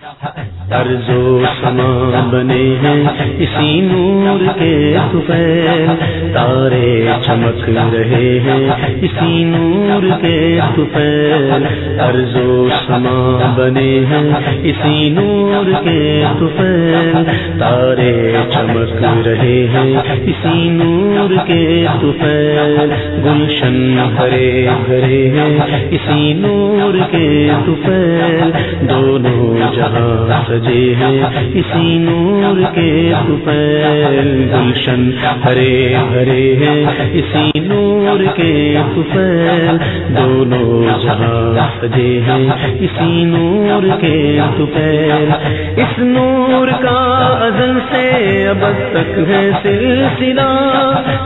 ارض و سما بنے ہیں اسی نور کے طفیل تارے چمک رہے ہیں اسی نور کے طفیل ارض و سما بنے ہیں اسی نور کے طفیل تارے چمک رہے ہیں اسی نور کے طفیل گلشن بھرے بھرے ہیں اسی نور کے طفیل دونوں جہاں سجے ہیں اسی نور کے تفیل گلشن۔ ہرے ہرے ہیں اسی نور کے تفیل دونوں جہاں سجے ہیں اسی نور کے تفیل اس نور کا ازل سے اب تک ہے سلسلہ۔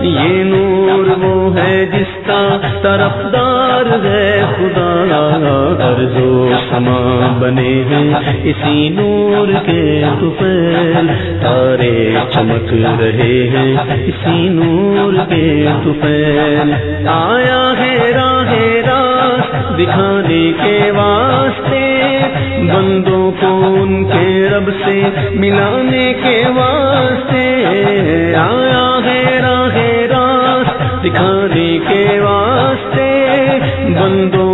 یہ نور وہ ہے جس کا طرفدار ہے خدا۔ ارض و سما بنے ہیں اسی نور کے تفیل تارے چمک رہے ہیں اسی نور کے تفیل آیا ہے راہ راست دکھانے کے واسطے، بندوں کو ان کے رب سے ملانے کے واسطے۔ آیا ہے راہ راست دکھانے کے واسطے، بندوں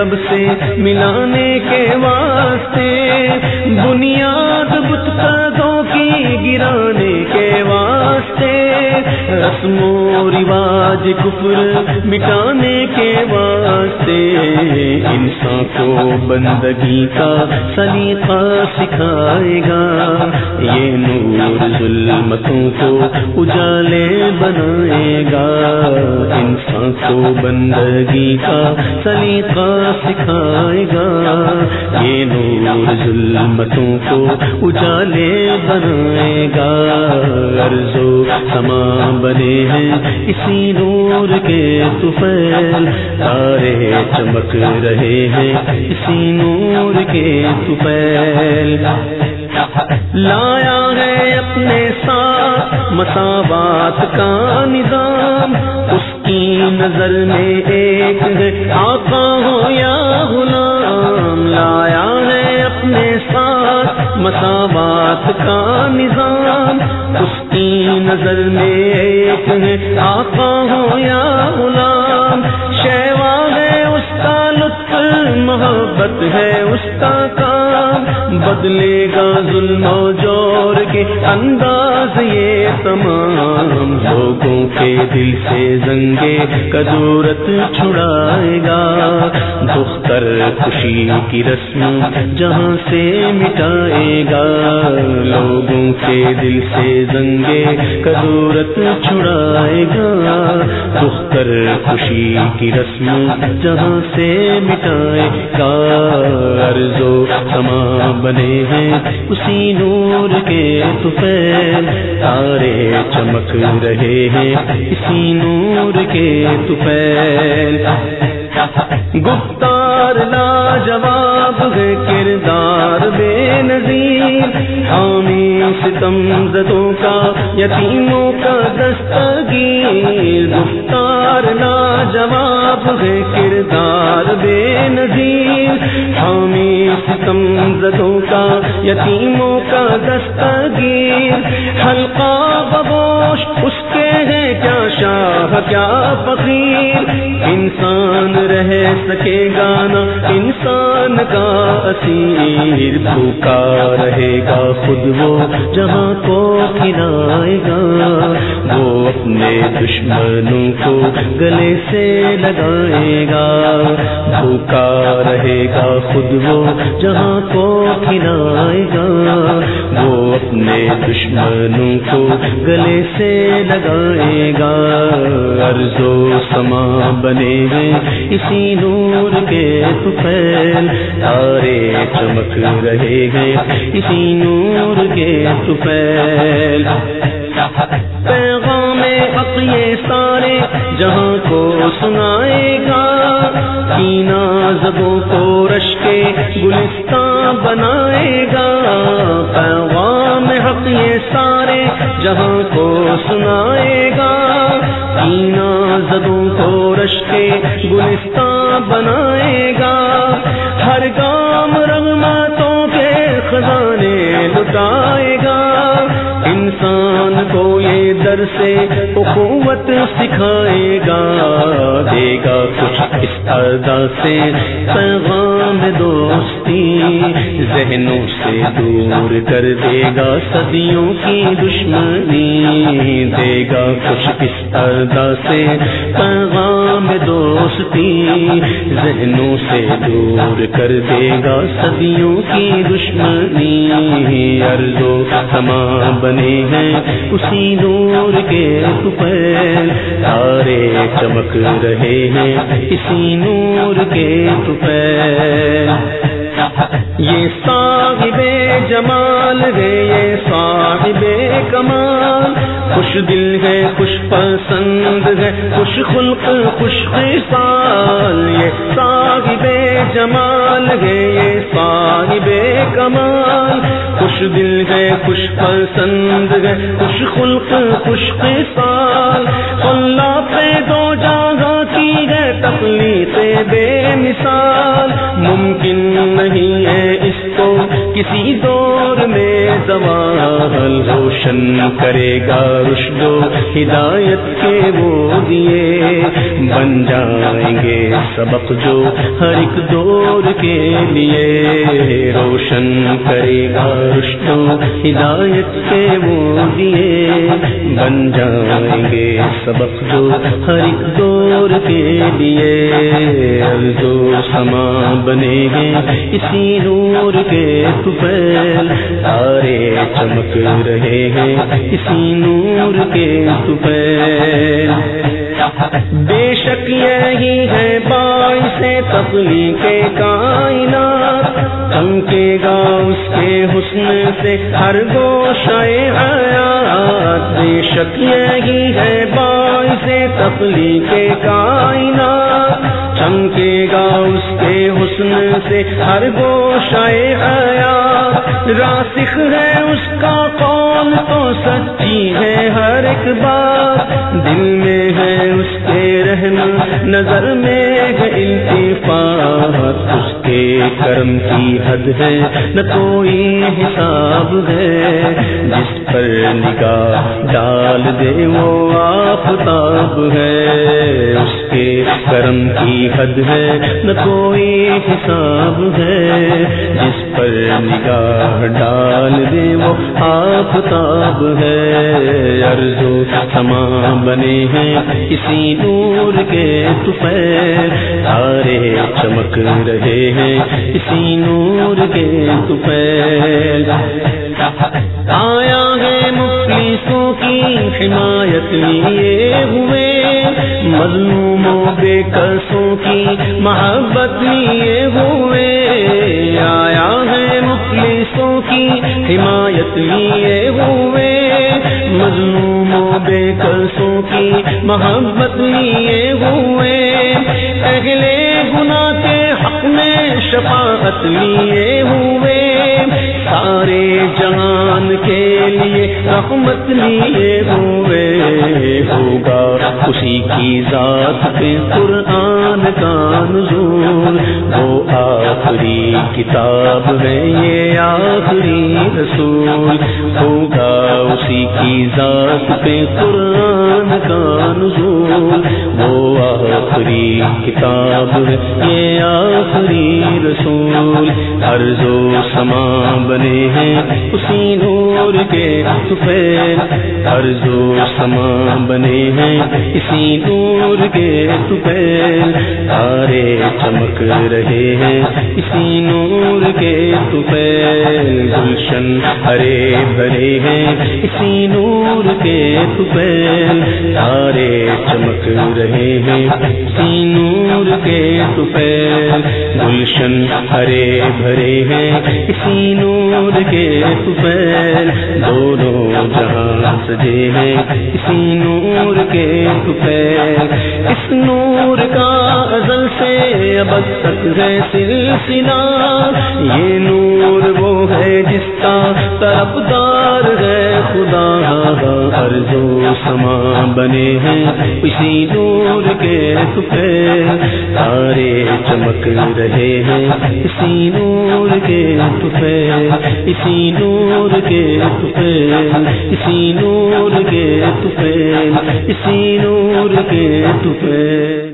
رب سے ملانے کے واسطے بنیاد بت پردوں کی گرانے کے واسطے رسم و رواج کفر مٹانے کے واسطے انسان کو بندگی کا سلیقہ سکھائے گا۔ یہ نور ظلمتوں کو اجالے بنائے گا۔ انسان کو بندگی کا سلیقہ سکھائے گا۔ یہ نور ظلمتوں کو اجالے بنائے گا۔ عرض و سما بنے ہیں اسی نور کے تفیل تارے چمک رہے ہیں۔ اسی نور کے تفیل لایا ہے اپنے ساتھ مساوات کا نظام۔ اس کی نظر میں ایک ہے، آقا ہو یا غلام۔ لایا ہے اپنے ساتھ مساوات کا نظام۔ اس کی نظر میں ایک ہے، آقا ہو یا غلام۔ کا لطف محبت ہے اس کا کام بدلے گا ظلم و جور کے انداز یہ تمام لوگوں کے دل سے زنگے کدورت چھڑائے گا۔ دختر خوشی کی رسم جہاں سے مٹائے گا۔ لوگوں کے دل سے زنگے کدورت چھڑائے گا۔ دختر خوشی کی رسم جہاں سے مٹائے گا۔ عرض و سما بنے ہیں اسی نور کے تفیل تارے چمک رہے ہیں اسی نور کے تفیل گفتار لا جواب ہے کردار بے نظیر۔ حامی ستم زدوں کا یتیموں کا دستگیر، گفتار لا جواب ہے، کردار بے نظیر۔ حامی ستم زدوں کا یتیموں کا دستگیر۔ حلقہ ببوش اس کے ہے کیا شاہ، کیا فقیر۔ انسان رہ سکے گا نا انسان۔ کا اسیر بھوکا رہے گا خود وہ جہاں کو کھلائے گا۔ وہ اپنے دشمنوں کو گلے سے لگائے گا بھوکا رہے گا خود وہ جہاں کو کھلائے گا۔ وہ اپنے دشمنوں کو گلے سے لگائے گا۔ عرض و سما بنے ہیں اسی نور کے تفیل تارے چمک رہے ہیں۔ اسی نور کے تفیل پیغام یہ سارے جہاں کو سنائے گا کینا زبوں کو رش کے گلستان بنائے گا۔ پیغام حق یہ سارے جہاں کو سنائے گا کینا زبوں کو رش کے گلستان بنائے گا۔ ہر گام رنگماتوں کے خزانے لٹائے گا۔ انسان کو یہ در سے اخوت سکھائے گا، دے گا کچھ اس ادا سے۔ پیغام دوستی، ذہنوں سے دور کر دے گا صدیوں کی دشمنی۔ دے گا کچھ اس ادا سے۔ پیغام دوستی ذہنوں سے دور کر دے گا صدیوں کی دشمنی۔ ارض و سما بنے ہیں اسی نور کے دوپہر تارے چمک رہے ہیں اسی نور کے دوپہر یہ صاحب جمال ہے، یہ صاحب کمال۔ خوش دل ہے، خوش پسند ہے، خوش خلق، خوش خصال جمال ہے یہ صاحب کمال خوش دل ہے، خوش پسند ہے، خوش خلق، خوش خصال اللہ پہ دو جگہ کی ہے تکلیف بے مثال ممکن نہیں ہے اس کو کسی دور میں زوال روشن کرے گا رشد و ہدایت کے وہ دیے بن جائیں گے۔ سبق جو ہر ایک دور کے لیے روشن کرے گا۔ رشد ہدایت کے وہ دیے بن جائیں گے۔ سبق جو ہر ایک دور کے لیے جو سما بنے ہیں اسی نور کے کپیل تارے چمک رہے ہیں۔ اسی نور کے کپیل بے شک یہی ہے بائی سے تبلی کے کائنات۔ چمکے گا اس کے حسن سے ہر گوشہ حیات۔ بے شک یہی ہے بائی سے تبلی کے کائنات۔ چمکے گا اس کے حسن سے ہر گوشہ حیات۔ راسخ ہے اس کا قول تو سچی ہے ہر ایک بات۔ دل میں ہے اس کے رہنا نظر میں ہے التفات۔ اس کے کرم کی حد ہے، نہ کوئی حساب ہے۔ جس پر نگاہ ڈال دے وہ آفتاب ہے۔ کرم کی حد ہے، نہ کوئی حساب ہے۔ جس پر نگاہ ڈال دے وہ آفتاب ہے۔ ارض و سما بنے ہیں اسی نور کے دوپہر تارے چمک رہے ہیں اسی نور کے دوپہر آیا ہے مفلسوں کی حمایت لیے ہوئے، مظلوموں، بے قصوں کی محبت لیے ہوئے۔ آیا ہے مفلسوں کی حمایت لیے ہوئے، مظلوموں، بے قصوں کی محبت لیے ہوئے۔ اگلے گنا کے حق میں شفاعت لیے ہوئے سارے جہان کے لیے رحمت لیے ہوئے ہوگا۔ اسی کی ذات پہ قرآن کا نزول۔ وہ آخری کتاب ہے یہ آخری رسول۔ ہوگا اسی کی ذات پہ قرآن کا نزول۔ وہ آخری کتاب ہے یہ آخری رسول۔ ہر جو سما بنے ہیں اسی نور کے سفید۔ ہر جو سما بنے ہیں اسی نور کے سفید تارے چمک رہے ہیں اسی نور کے سفید گلشن ہرے بھرے ہیں اسی نور کے سفید تارے چمک رہے ہیں اسی نور کے سفید گلشن ہرے بھرے ہیں اسی نور کے سفید دونوں جہاں سجے ہیں اسی نور کے سفید اس نور کا ازل سے اب تک ہے سلسلہ۔ یہ نور وہ ہے جس کا طرفدار ہے خدا و سما بنے ہیں۔ اسی نور کے تفے تارے چمک رہے ہیں۔ اسی نور کے تفے اسی نور کے تفے اسی نور کے تفے اسی نور کے تفے